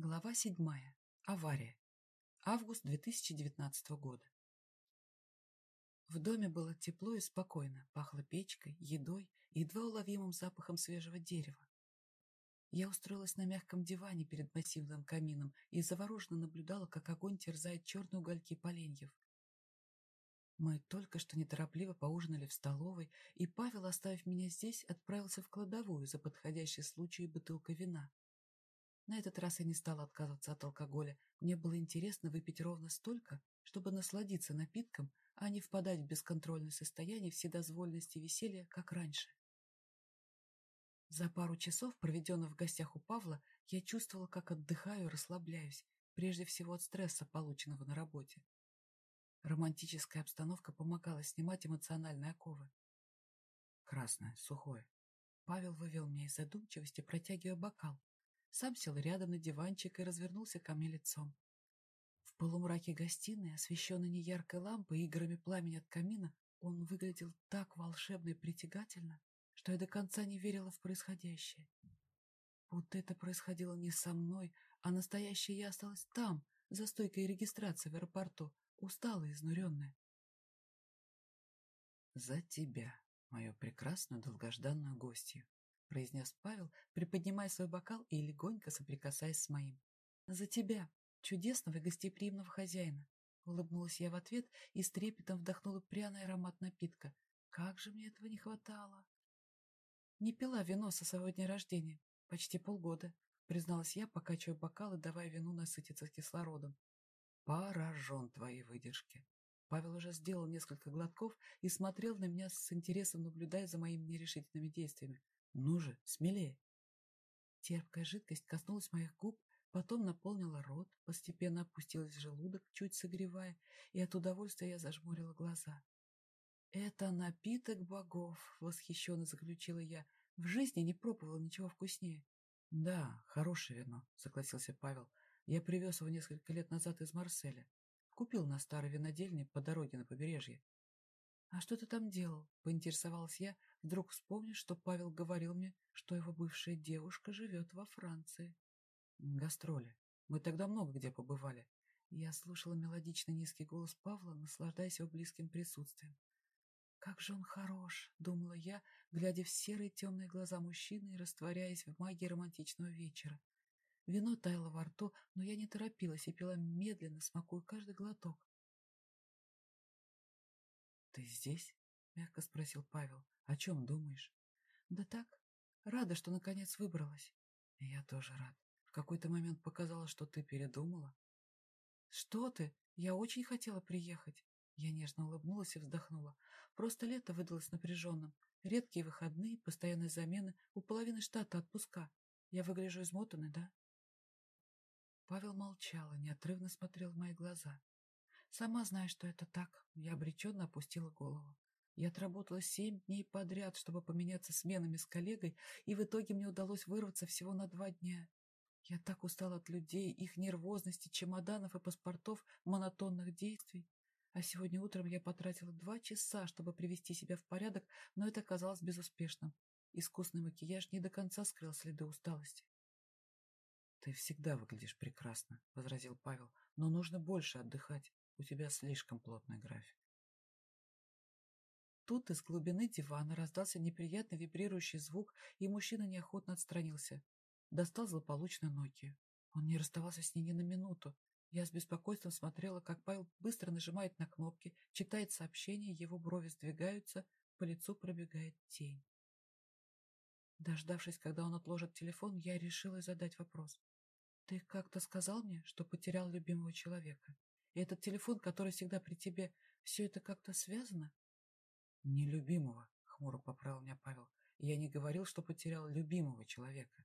Глава седьмая. Авария. Август 2019 года. В доме было тепло и спокойно, пахло печкой, едой и едва уловимым запахом свежего дерева. Я устроилась на мягком диване перед массивным камином и завороженно наблюдала, как огонь терзает черные угольки поленьев. Мы только что неторопливо поужинали в столовой, и Павел, оставив меня здесь, отправился в кладовую за подходящей случаю бутылкой вина. На этот раз я не стала отказываться от алкоголя. Мне было интересно выпить ровно столько, чтобы насладиться напитком, а не впадать в бесконтрольное состояние вседозволенности и веселья, как раньше. За пару часов, проведенных в гостях у Павла, я чувствовала, как отдыхаю и расслабляюсь, прежде всего от стресса, полученного на работе. Романтическая обстановка помогала снимать эмоциональные оковы. Красное, сухое. Павел вывел меня из задумчивости, протягивая бокал, сам сел рядом на диванчик и развернулся ко мне лицом. В полумраке гостиной, освещенной неяркой лампой и играми пламени от камина, он выглядел так волшебно и притягательно, что я до конца не верила в происходящее. Будто это происходило не со мной, а настоящее я осталась там, за стойкой регистрации в аэропорту, усталая и изнуренная. «За тебя, мою прекрасную долгожданную гостью!» — произнес Павел, приподнимая свой бокал и легонько соприкасаясь с моим. «За тебя, чудесного и гостеприимного хозяина!» Улыбнулась я в ответ и с трепетом вдохнула пряный аромат напитка. Как же мне этого не хватало! Не пила вино со своего дня рождения. Почти полгода, призналась я, покачивая бокал и давая вину насытиться кислородом. Поражен твоей выдержке. Павел уже сделал несколько глотков и смотрел на меня с интересом, наблюдая за моими нерешительными действиями. Ну же, смелее. Терпкая жидкость коснулась моих губ, потом наполнила рот, постепенно опустилась в желудок, чуть согревая, и от удовольствия я зажмурила глаза. «Это напиток богов!» — восхищенно заключила я. «В жизни не пробовала ничего вкуснее». «Да, хорошее вино», — согласился Павел. «Я привез его несколько лет назад из Марселя. Купил на старой винодельне по дороге на побережье. «А что ты там делал?» — поинтересовалась я, вдруг вспомнив, что Павел говорил мне, что его бывшая девушка живет во Франции. «Гастроли. Мы тогда много где побывали». Я слушала мелодичный низкий голос Павла, наслаждаясь его близким присутствием. «Как же он хорош!» — думала я, глядя в серые темные глаза мужчины и растворяясь в магии романтичного вечера. Вино таяло во рту, но я не торопилась и пила медленно, смакуя каждый глоток. «Ты здесь?» — мягко спросил Павел. «О чем думаешь?» «Да так. Рада, что наконец выбралась». «Я тоже рад. В какой-то момент показалось, что ты передумала». «Что ты? Я очень хотела приехать». Я нежно улыбнулась и вздохнула. Просто лето выдалось напряженным. Редкие выходные, постоянные замены, у половины штата отпуска. Я выгляжу измотанной, да? Павел молчал и неотрывно смотрел в мои глаза. Сама знаю, что это так. Я обреченно опустила голову. Я отработала семь дней подряд, чтобы поменяться сменами с коллегой, и в итоге мне удалось вырваться всего на два дня. Я так устала от людей, их нервозности, чемоданов и паспортов, монотонных действий. А сегодня утром я потратила два часа, чтобы привести себя в порядок, но это оказалось безуспешным. Искусный макияж не до конца скрыл следы усталости. — Ты всегда выглядишь прекрасно, — возразил Павел, — но нужно больше отдыхать. У тебя слишком плотный график. Тут из глубины дивана раздался неприятный вибрирующий звук, и мужчина неохотно отстранился. Достал злополучную Nokia. Он не расставался с ней ни на минуту. Я с беспокойством смотрела, как Павел быстро нажимает на кнопки, читает сообщение, его брови сдвигаются, по лицу пробегает тень. Дождавшись, когда он отложит телефон, я решила задать вопрос. «Ты как-то сказал мне, что потерял любимого человека?» И этот телефон, который всегда при тебе, все это как-то связано? Нелюбимого, хмуро поправил меня Павел. Я не говорил, что потерял любимого человека.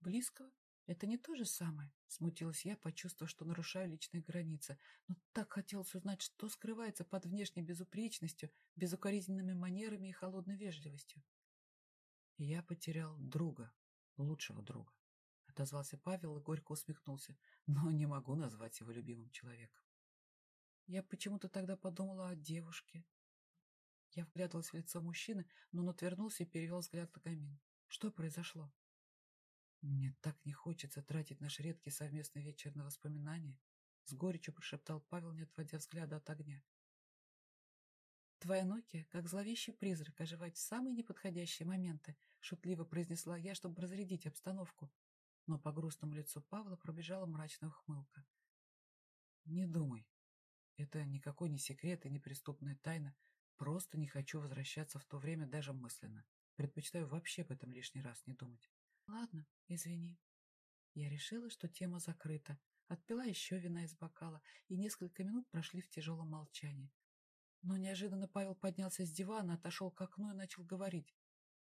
Близкого? Это не то же самое, смутилась я, почувствовав, что нарушаю личные границы. Но так хотелось узнать, что скрывается под внешней безупречностью, безукоризненными манерами и холодной вежливостью. Я потерял друга, лучшего друга отозвался Павел и горько усмехнулся, но не могу назвать его любимым человеком. Я почему-то тогда подумала о девушке. Я вглядывалась в лицо мужчины, но он отвернулся и перевел взгляд на камин. Что произошло? Мне так не хочется тратить наш редкий совместный вечер на воспоминания, с горечью прошептал Павел, не отводя взгляда от огня. «Твоя Нокия, как зловещий призрак, оживает в самые неподходящие моменты», шутливо произнесла я, чтобы разрядить обстановку. Но по грустному лицу Павла пробежала мрачная ухмылка. «Не думай. Это никакой не секрет и не преступная тайна. Просто не хочу возвращаться в то время даже мысленно. Предпочитаю вообще об этом лишний раз не думать». «Ладно, извини». Я решила, что тема закрыта, отпила еще вина из бокала, и несколько минут прошли в тяжелом молчании. Но неожиданно Павел поднялся с дивана, отошел к окну и начал говорить.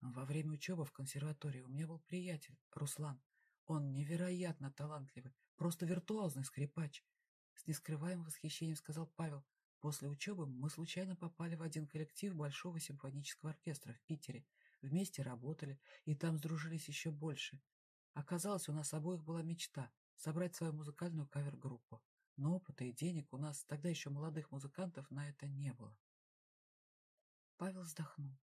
Во время учебы в консерватории у меня был приятель, Руслан. Он невероятно талантливый, просто виртуозный скрипач. С нескрываемым восхищением сказал Павел. После учебы мы случайно попали в один коллектив Большого симфонического оркестра в Питере. Вместе работали, и там сдружились еще больше. Оказалось, у нас обоих была мечта — собрать свою музыкальную кавер-группу. Но опыта и денег у нас, тогда еще молодых музыкантов, на это не было. Павел вздохнул.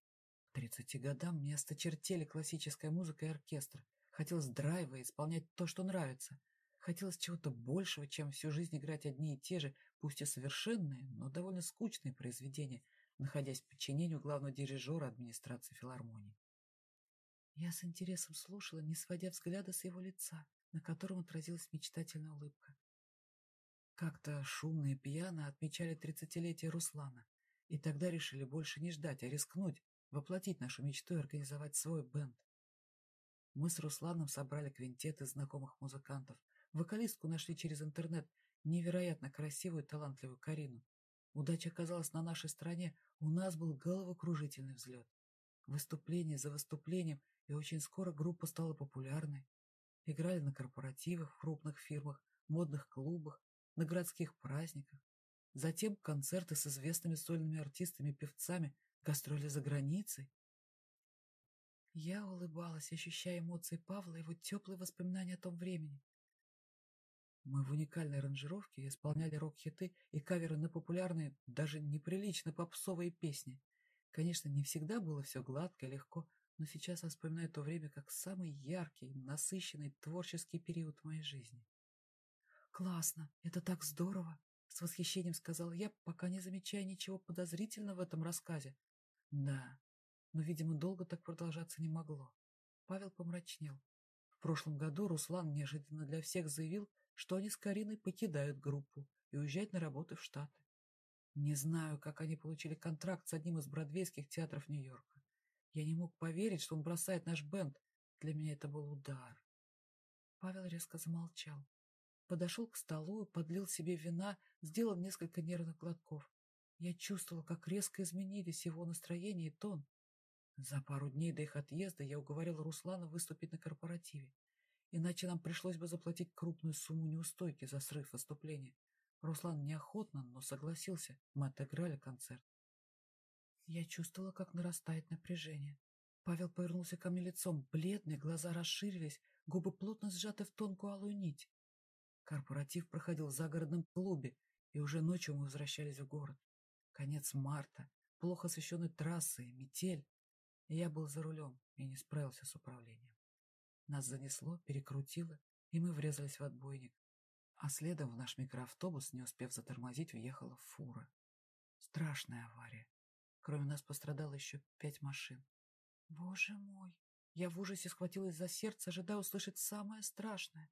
К тридцати годам мне осточертели классическая музыка и оркестр. Хотелось драйва исполнять то, что нравится. Хотелось чего-то большего, чем всю жизнь играть одни и те же, пусть и совершенные, но довольно скучные произведения, находясь в подчинению главного дирижера администрации филармонии. Я с интересом слушала, не сводя взгляда с его лица, на котором отразилась мечтательная улыбка. Как-то шумно и пьяно отмечали тридцатилетие Руслана, и тогда решили больше не ждать, а рискнуть, воплотить нашу мечту и организовать свой бенд. Мы с Русланом собрали квинтет из знакомых музыкантов, вокалистку нашли через интернет, невероятно красивую и талантливую Карину. Удача оказалась на нашей стороне, у нас был головокружительный взлет. Выступление за выступлением, и очень скоро группа стала популярной. Играли на корпоративах в крупных фирмах, модных клубах, на городских праздниках. Затем концерты с известными сольными артистами певцами, гастроли за границей. Я улыбалась, ощущая эмоции Павла и его теплые воспоминания о том времени. Мы в уникальной аранжировке исполняли рок-хиты и каверы на популярные, даже неприлично попсовые песни. Конечно, не всегда было все гладко и легко, но сейчас я вспоминаю то время как самый яркий, насыщенный творческий период в моей жизни. «Классно! Это так здорово!» — с восхищением сказал я, пока не замечая ничего подозрительного в этом рассказе. «Да, но, видимо, долго так продолжаться не могло». Павел помрачнел. В прошлом году Руслан неожиданно для всех заявил, что они с Кариной покидают группу и уезжают на работу в Штаты. Не знаю, как они получили контракт с одним из бродвейских театров Нью-Йорка. Я не мог поверить, что он бросает наш бенд. Для меня это был удар. Павел резко замолчал. Подошел к столу подлил себе вина, сделал несколько нервных глотков. Я чувствовал, как резко изменились его настроение и тон. За пару дней до их отъезда я уговорил Руслана выступить на корпоративе. Иначе нам пришлось бы заплатить крупную сумму неустойки за срыв выступления. Руслан неохотно, но согласился. Мы отыграли концерт. Я чувствовала, как нарастает напряжение. Павел повернулся ко мне лицом, бледный, глаза расширились, губы плотно сжаты в тонкую алую нить. Корпоратив проходил в загородном клубе, и уже ночью мы возвращались в город. Конец марта, плохо освещенной трассы, метель. Я был за рулем и не справился с управлением. Нас занесло, перекрутило, и мы врезались в отбойник. А следом в наш микроавтобус, не успев затормозить, въехала фура. Страшная авария. Кроме нас пострадало еще пять машин. Боже мой! Я в ужасе схватилась за сердце, ожидая услышать самое страшное.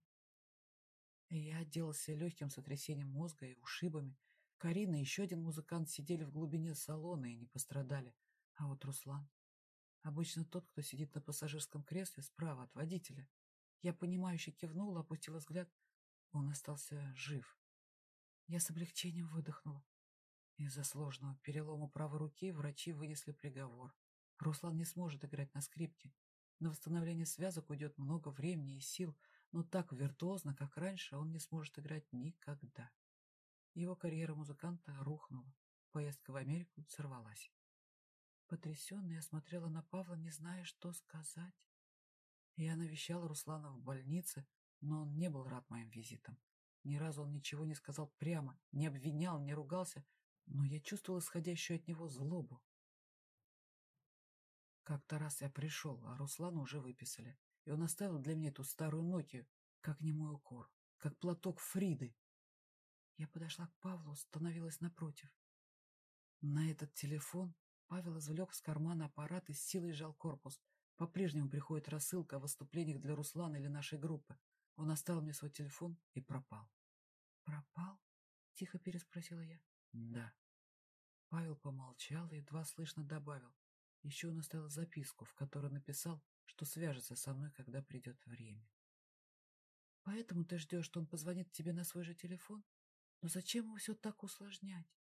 Я отделался легким сотрясением мозга и ушибами. Карина и еще один музыкант сидели в глубине салона и не пострадали. А вот Руслан... Обычно тот, кто сидит на пассажирском кресле справа от водителя. Я понимающе кивнула, опустила взгляд. Он остался жив. Я с облегчением выдохнула. Из-за сложного перелома правой руки врачи вынесли приговор. Руслан не сможет играть на скрипке. На восстановление связок уйдет много времени и сил, но так виртуозно, как раньше, он не сможет играть никогда. Его карьера музыканта рухнула. Поездка в Америку сорвалась. Потрясенная, я смотрела на Павла, не зная, что сказать. Я навещала Руслана в больнице, но он не был рад моим визитам. Ни разу он ничего не сказал прямо, не обвинял, не ругался, но я чувствовала исходящую от него злобу. Как-то раз я пришел, а Руслана уже выписали. и он оставил для меня эту старую Нокию, как немой укор, как платок Фриды. Я подошла к Павлу, остановилась напротив. На этот телефон Павел извлек с кармана аппарат и с силой сжал корпус. По-прежнему приходит рассылка о выступлениях для Руслана или нашей группы. Он оставил мне свой телефон и пропал. «Пропал?» — тихо переспросила я. «Да». Павел помолчал и едва слышно добавил. Еще он оставил записку, в которой написал, что свяжется со мной, когда придет время. «Поэтому ты ждешь, что он позвонит тебе на свой же телефон? Но зачем ему все так усложнять?»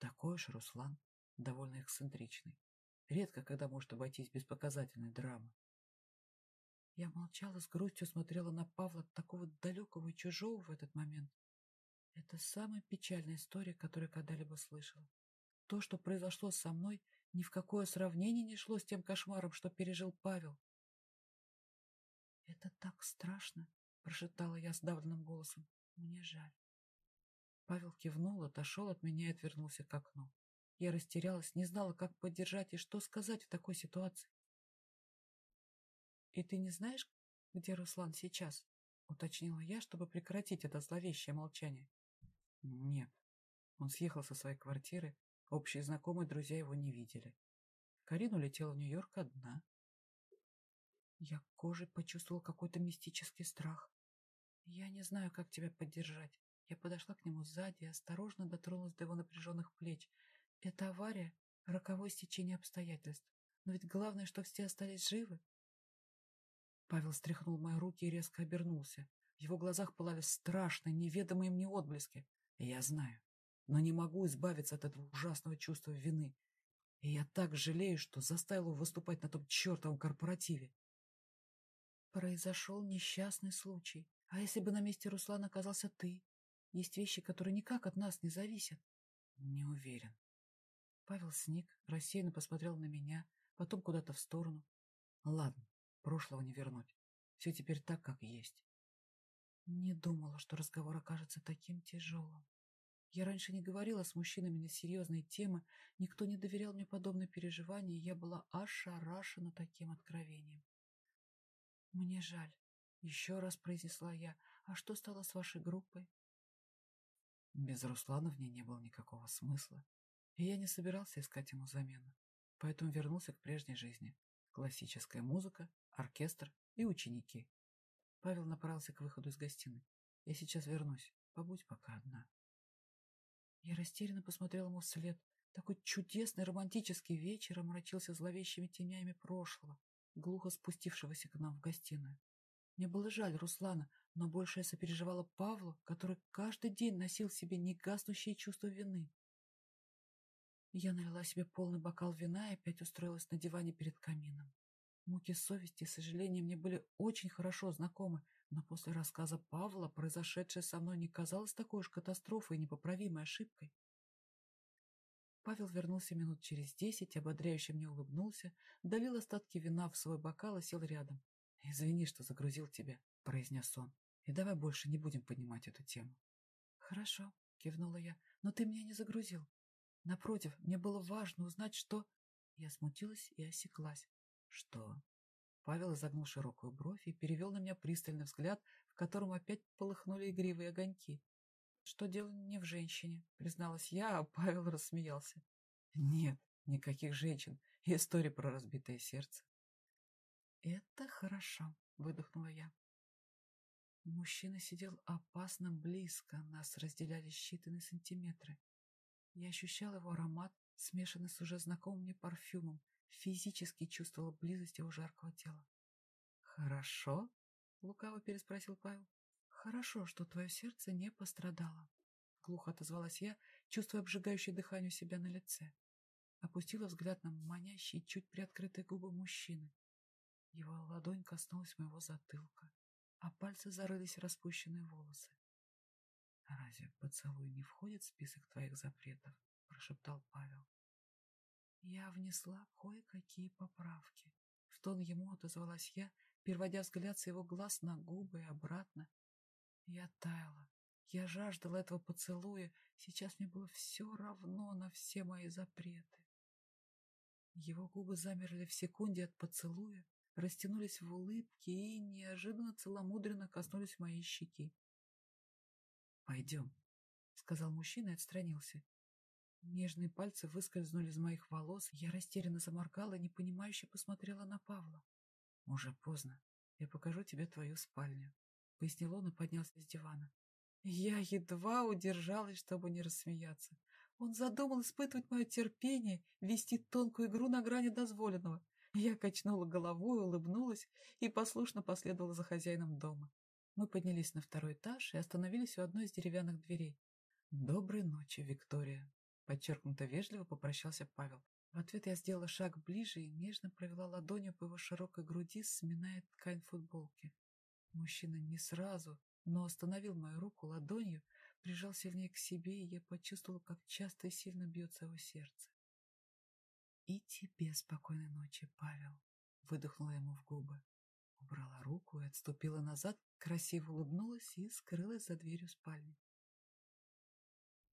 Такой уж Руслан, довольно эксцентричный. Редко когда может обойтись без показательной драмы. Я молчала, с грустью смотрела на Павла, такого далекого и чужого в этот момент. Это самая печальная история, которую когда-либо слышала. То, что произошло со мной, ни в какое сравнение не шло с тем кошмаром, что пережил Павел. «Это так страшно!» — прошептала я сдавленным голосом. «Мне жаль». Павел кивнул, отошел от меня и отвернулся к окну. Я растерялась, не знала, как поддержать и что сказать в такой ситуации. «И ты не знаешь, где Руслан сейчас?» — уточнила я, чтобы прекратить это зловещее молчание. «Нет». Он съехал со своей квартиры, общие знакомые друзья его не видели. Карина улетела в Нью-Йорк одна. Я кожей почувствовал какой-то мистический страх. Я не знаю, как тебя поддержать. Я подошла к нему сзади и осторожно дотронулась до его напряженных плеч. Это авария — роковое стечение обстоятельств. Но ведь главное, что все остались живы. Павел стряхнул мои руки и резко обернулся. В его глазах пылали страшные, неведомые мне отблески. Я знаю, но не могу избавиться от этого ужасного чувства вины. И я так жалею, что заставил его выступать на том чертовом корпоративе. Произошел несчастный случай. А если бы на месте Руслана оказался ты? Есть вещи, которые никак от нас не зависят. Не уверен. Павел сник, рассеянно посмотрел на меня, потом куда-то в сторону. Ладно, прошлого не вернуть. Все теперь так, как есть. Не думала, что разговор окажется таким тяжелым. Я раньше не говорила с мужчинами на серьезные темы, никто не доверял мне подобные переживания, и я была ошарашена таким откровением. «Мне жаль», — еще раз произнесла я. «А что стало с вашей группой?» Без Руслана в ней не было никакого смысла, и я не собирался искать ему замену, поэтому вернулся к прежней жизни. Классическая музыка, оркестр и ученики. Павел направился к выходу из гостиной. «Я сейчас вернусь. Побудь пока одна». Я растерянно посмотрел ему вслед. Такой чудесный романтический вечер омрачился зловещими тенями прошлого, глухо спустившегося к нам в гостиную. Мне было жаль Руслана, но больше я сопереживала Павлу, который каждый день носил в себе негаснущее чувство вины. Я налила себе полный бокал вина и опять устроилась на диване перед камином. Муки совести и сожаления мне были очень хорошо знакомы, но после рассказа Павла произошедшее со мной не казалось такой уж катастрофой и непоправимой ошибкой. Павел вернулся минут через десять, ободряюще мне улыбнулся, долил остатки вина в свой бокал и сел рядом. «Извини, что загрузил тебя», — произнес он. «И давай больше не будем поднимать эту тему». «Хорошо», — кивнула я, — «но ты меня не загрузил. Напротив, мне было важно узнать, что...» Я смутилась и осеклась. «Что?» Павел изогнул широкую бровь и перевел на меня пристальный взгляд, в котором опять полыхнули игривые огоньки. «Что дело не в женщине?» — призналась я, а Павел рассмеялся. «Нет, никаких женщин. История про разбитое сердце. «Это хорошо», — выдохнула я. Мужчина сидел опасно близко, нас разделяли считанные сантиметры. Я ощущала его аромат, смешанный с уже знакомым мне парфюмом, физически чувствовала близость его жаркого тела. «Хорошо?» — лукаво переспросил Павел. «Хорошо, что твое сердце не пострадало», — глухо отозвалась я, чувствуя обжигающее дыхание у себя на лице. Опустила взгляд на манящие, чуть приоткрытые губы мужчины. Его ладонь коснулась моего затылка, а пальцы зарылись в распущенные волосы. «Разве поцелуй не входит в список твоих запретов?» — прошептал Павел. Я внесла кое-какие поправки. В тон ему отозвалась я, переводя взгляд с его глаз на губы и обратно. Я таяла. Я жаждала этого поцелуя. Сейчас мне было все равно на все мои запреты. Его губы замерли в секунде от поцелуя, растянулись в улыбке и неожиданно целомудренно коснулись моей щеки. «Пойдем», — сказал мужчина и отстранился. Нежные пальцы выскользнули из моих волос, я растерянно заморгала непонимающе посмотрела на Павла. «Уже поздно. Я покажу тебе твою спальню», — пояснил он и поднялся с дивана. Я едва удержалась, чтобы не рассмеяться. Он задумал испытывать мое терпение, вести тонкую игру на грани дозволенного. Я качнула головой, улыбнулась и послушно последовала за хозяином дома. Мы поднялись на второй этаж и остановились у одной из деревянных дверей. «Доброй ночи, Виктория», — подчеркнуто вежливо попрощался Павел. В ответ я сделала шаг ближе и нежно провела ладонью по его широкой груди, сминая ткань футболки. Мужчина не сразу, но остановил мою руку ладонью, прижал сильнее к себе, и я почувствовала, как часто и сильно бьется его сердце. «И тебе спокойной ночи, Павел», — выдохнула ему в губы. Убрала руку и отступила назад, красиво улыбнулась и скрылась за дверью спальни.